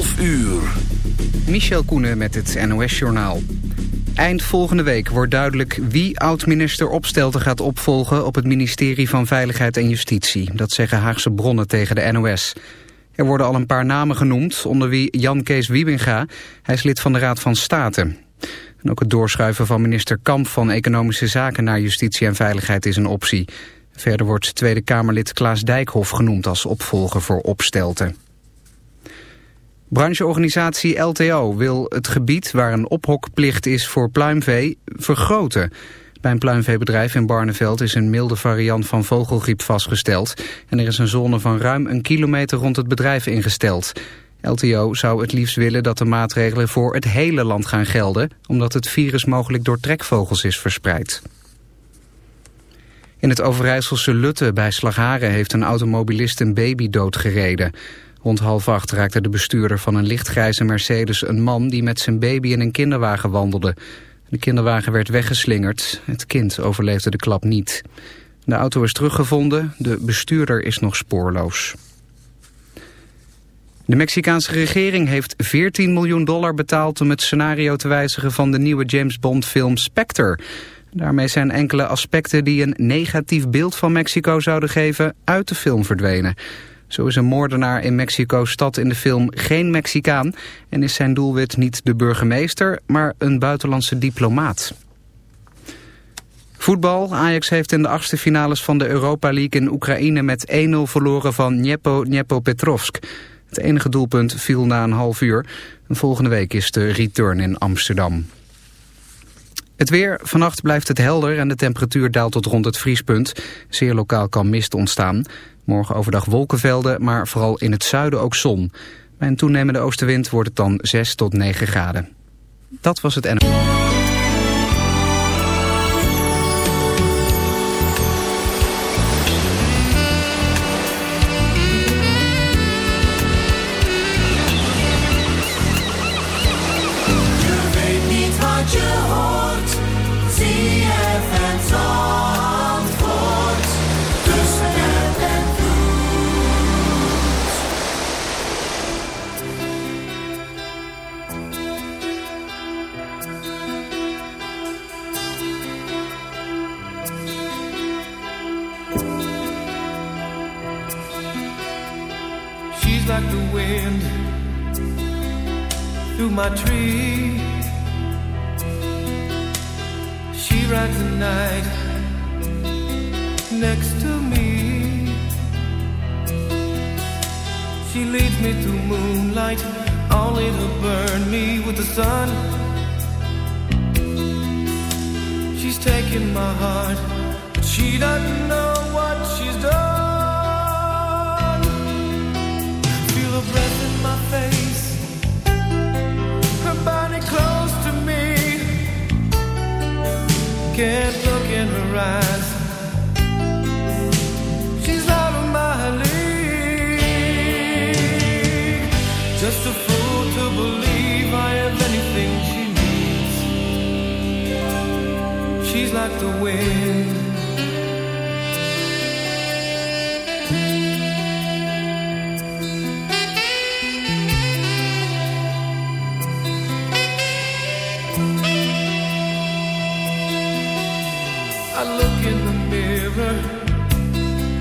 11 uur. Michel Koenen met het NOS-journaal. Eind volgende week wordt duidelijk wie oud-minister Opstelten gaat opvolgen... op het ministerie van Veiligheid en Justitie. Dat zeggen Haagse bronnen tegen de NOS. Er worden al een paar namen genoemd, onder wie Jan Kees Wiebinga. Hij is lid van de Raad van State. En ook het doorschuiven van minister Kamp van Economische Zaken... naar Justitie en Veiligheid is een optie. Verder wordt Tweede Kamerlid Klaas Dijkhoff genoemd als opvolger voor Opstelten. Brancheorganisatie LTO wil het gebied waar een ophokplicht is voor pluimvee vergroten. Bij een pluimveebedrijf in Barneveld is een milde variant van vogelgriep vastgesteld. En er is een zone van ruim een kilometer rond het bedrijf ingesteld. LTO zou het liefst willen dat de maatregelen voor het hele land gaan gelden... omdat het virus mogelijk door trekvogels is verspreid. In het Overijsselse Lutte bij Slagharen heeft een automobilist een baby doodgereden. Rond half acht raakte de bestuurder van een lichtgrijze Mercedes een man die met zijn baby in een kinderwagen wandelde. De kinderwagen werd weggeslingerd. Het kind overleefde de klap niet. De auto is teruggevonden. De bestuurder is nog spoorloos. De Mexicaanse regering heeft 14 miljoen dollar betaald om het scenario te wijzigen van de nieuwe James Bond film Spectre. Daarmee zijn enkele aspecten die een negatief beeld van Mexico zouden geven uit de film verdwenen. Zo is een moordenaar in Mexico-stad in de film geen Mexicaan... en is zijn doelwit niet de burgemeester, maar een buitenlandse diplomaat. Voetbal. Ajax heeft in de achtste finales van de Europa League in Oekraïne met 1-0 verloren van Dniepo Petrovsk. Het enige doelpunt viel na een half uur. volgende week is de return in Amsterdam. Het weer. Vannacht blijft het helder en de temperatuur daalt tot rond het vriespunt. Zeer lokaal kan mist ontstaan. Morgen overdag wolkenvelden, maar vooral in het zuiden ook zon. Bij een toenemende oostenwind wordt het dan 6 tot 9 graden. Dat was het NL.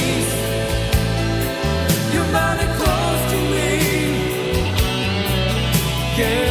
your body close to again.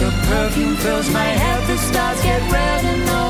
Your perfume fills my head, the stars get red and all.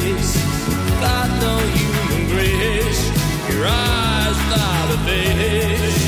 face without no human grace. Your eyes without a face.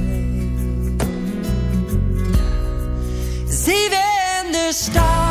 star.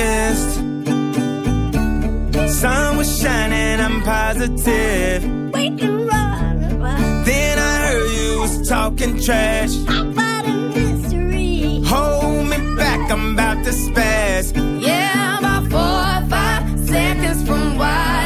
Optimist. Sun was shining, I'm positive. We can run Then I heard you was talking trash. about a mystery. Hold me back, I'm about to spaz. Yeah, about four or five seconds from wildin'.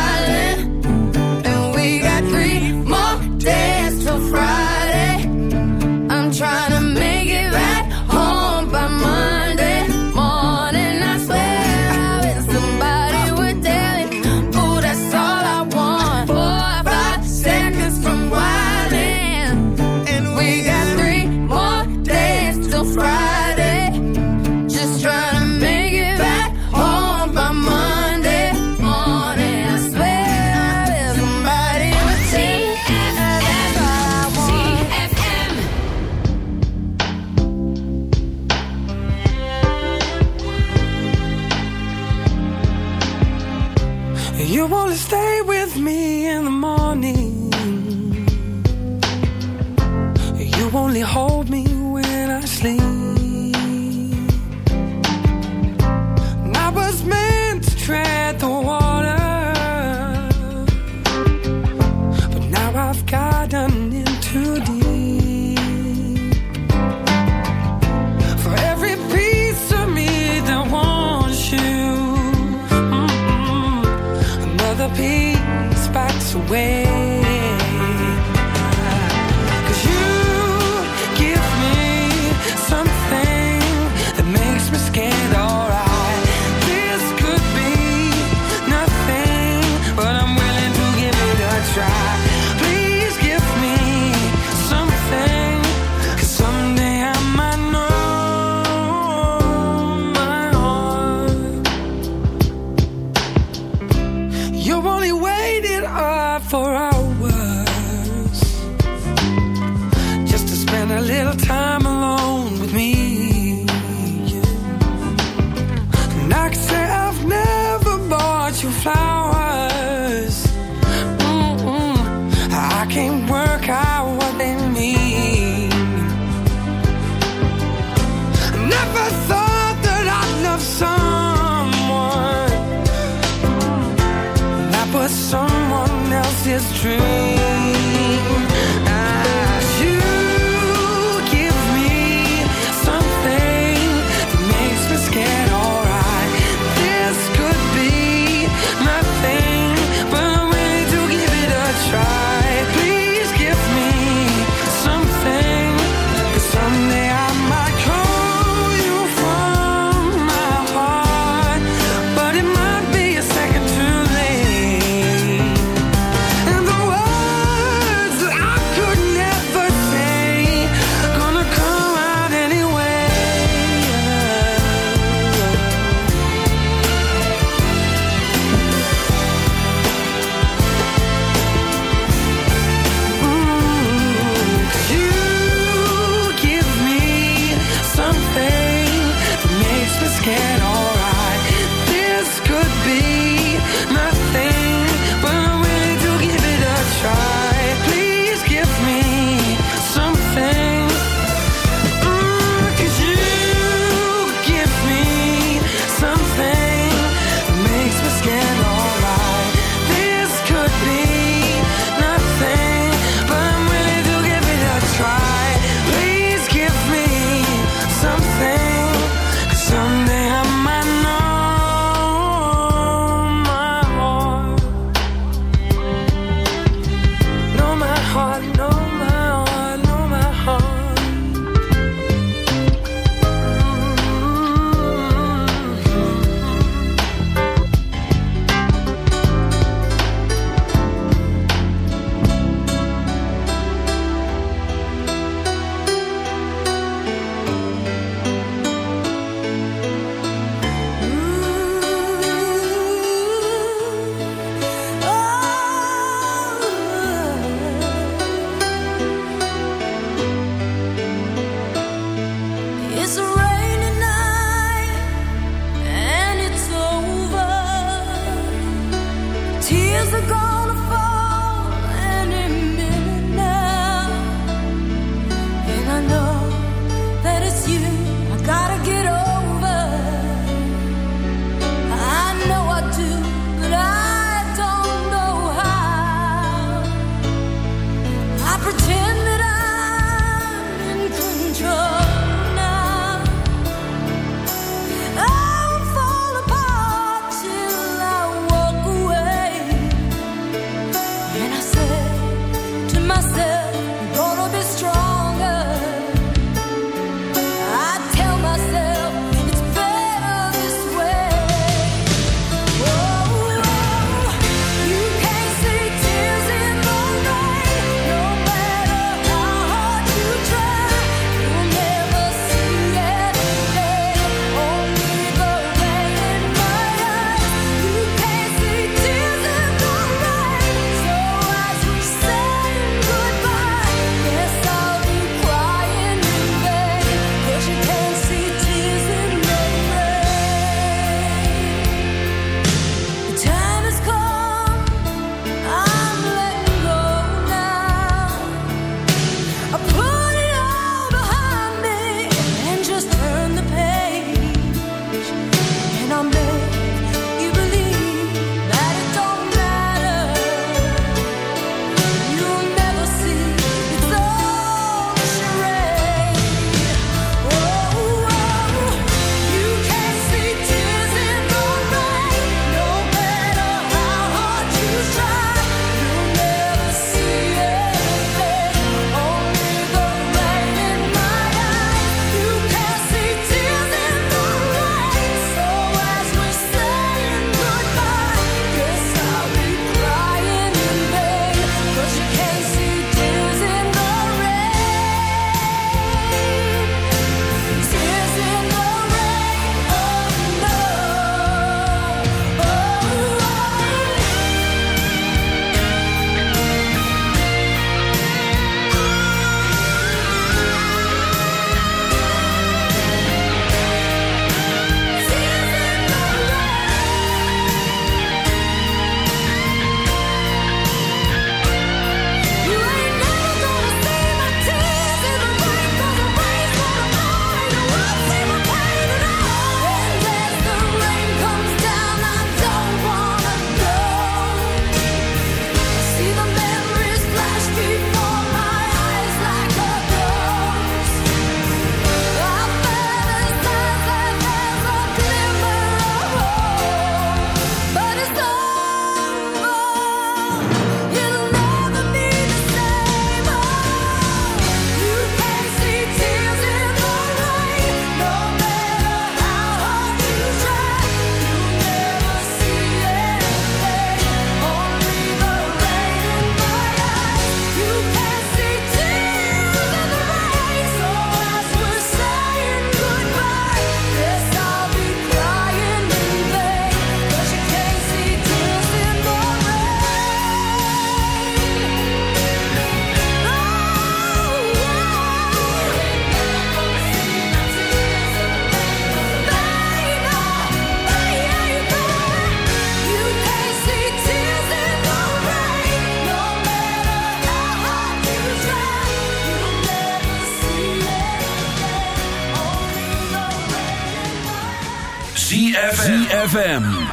for hours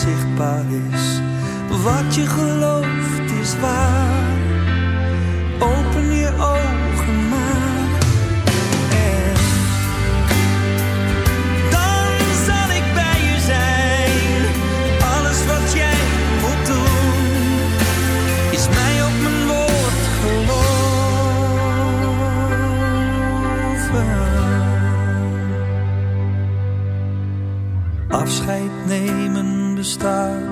onzichtbaar is. Wat je gelooft is waar. stars.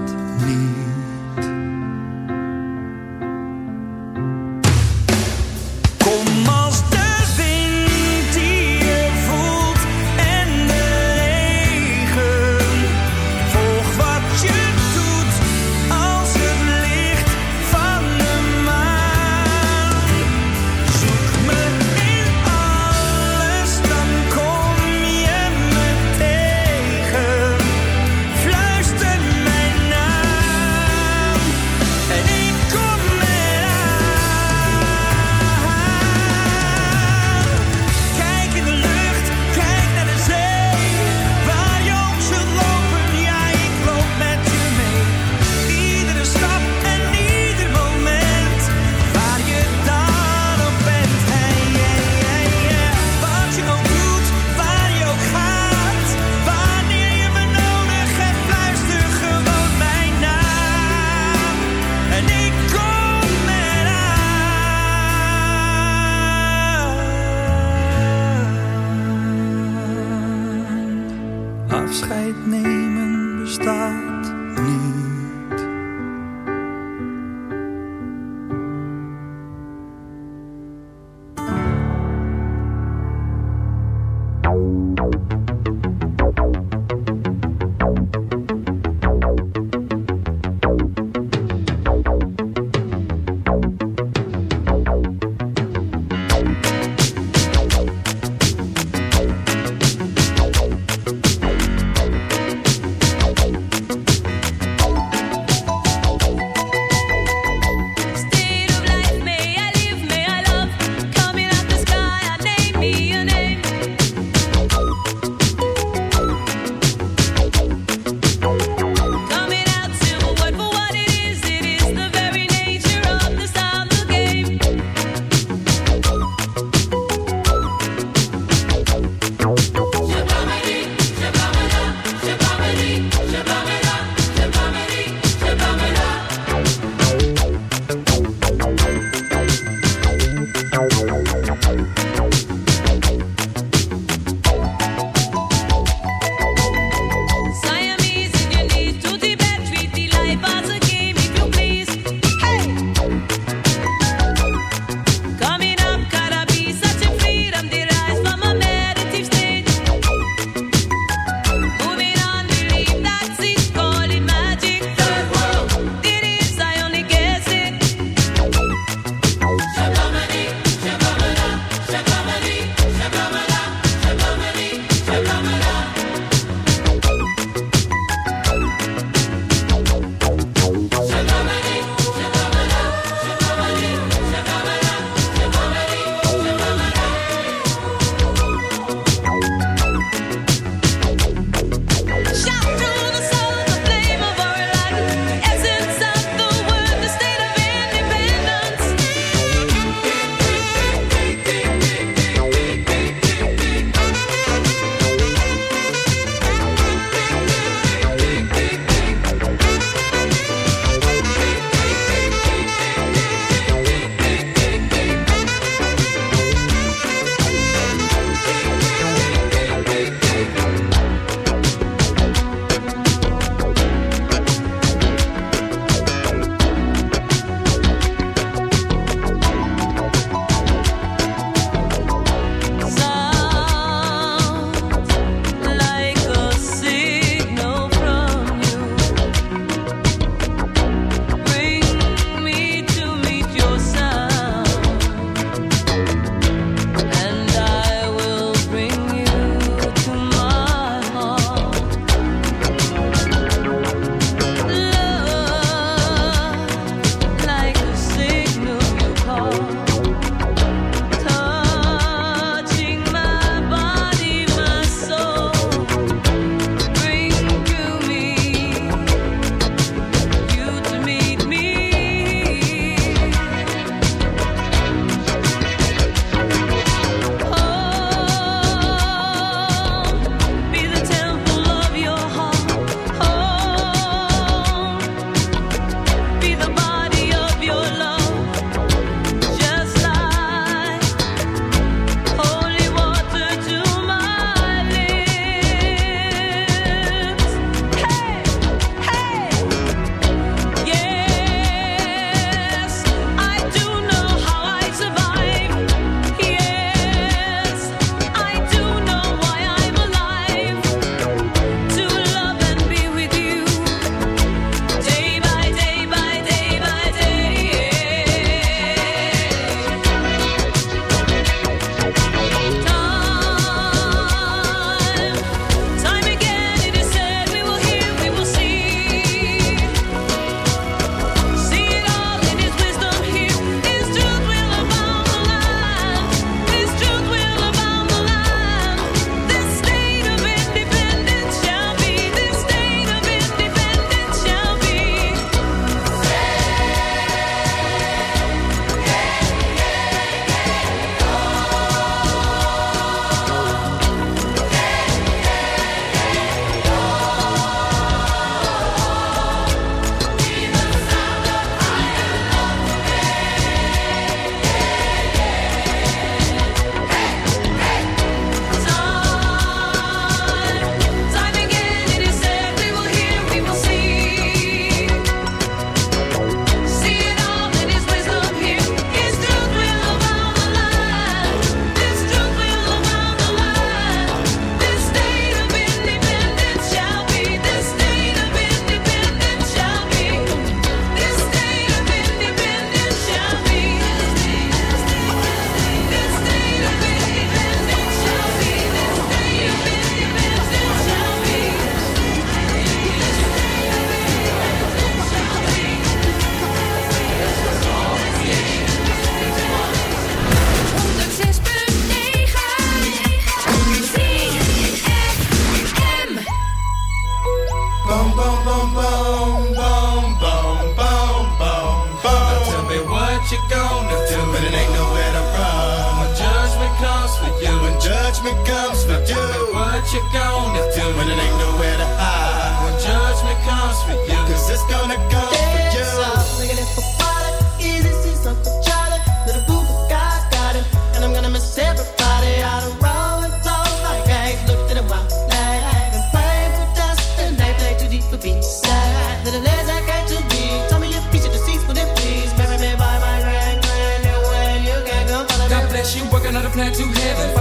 You gonna do when it ain't nowhere to hide? When judgment comes for you, cause it's gonna come for you. Looking for water, easy see something Charlie. Little boo guys got him, and I'm gonna miss everybody. Out of roll and flow like I ain't looked at a while. Like I been playing for dust, and they play too deep for beachside. Little legs I got too big. Tell me your the seats, would it please? Marry me by my grand grand, and when you can go follow God bless you, working on a plan to heaven.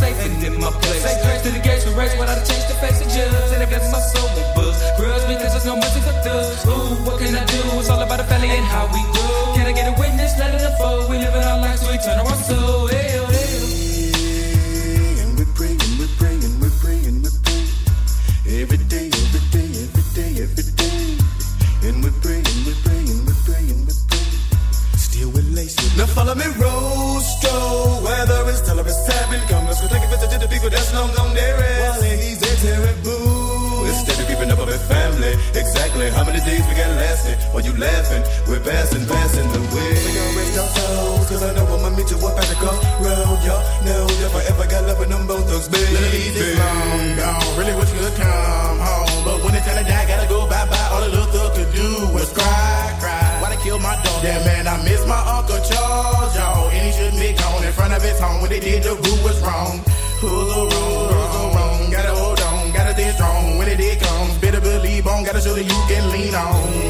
Safe and in my place. To the gates we race without I change the face of judge. And it blesses my soul with books. Grudge because there's no mercy for thugs. Ooh, what can I do? It's all about the family and how we grow. Can I get a witness? Let it unfold. We live in our lives, so we turn our soul. Hey, oh. Days we got lasting? While you laughing, we're passing, passing the way. We gon' rest our souls, cause I know I'ma meet you up at the crossroad. Y'all know if I ever got love with them both thugs, baby. This long gone, really wish you could come home. But when it's time to die, gotta go bye bye. All the little thug could do was cry, cry. Why they kill my dog? Yeah, man, I miss my Uncle Charles, y'all. And he shouldn't be gone in front of his home. When they did, the root was wrong. Who's the wrong? Who's wrong? Gotta hold on, gotta stay strong. When it did comes, better believe on. Gotta show that you can lean on, lean on.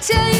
tell you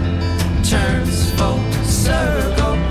turns full circle.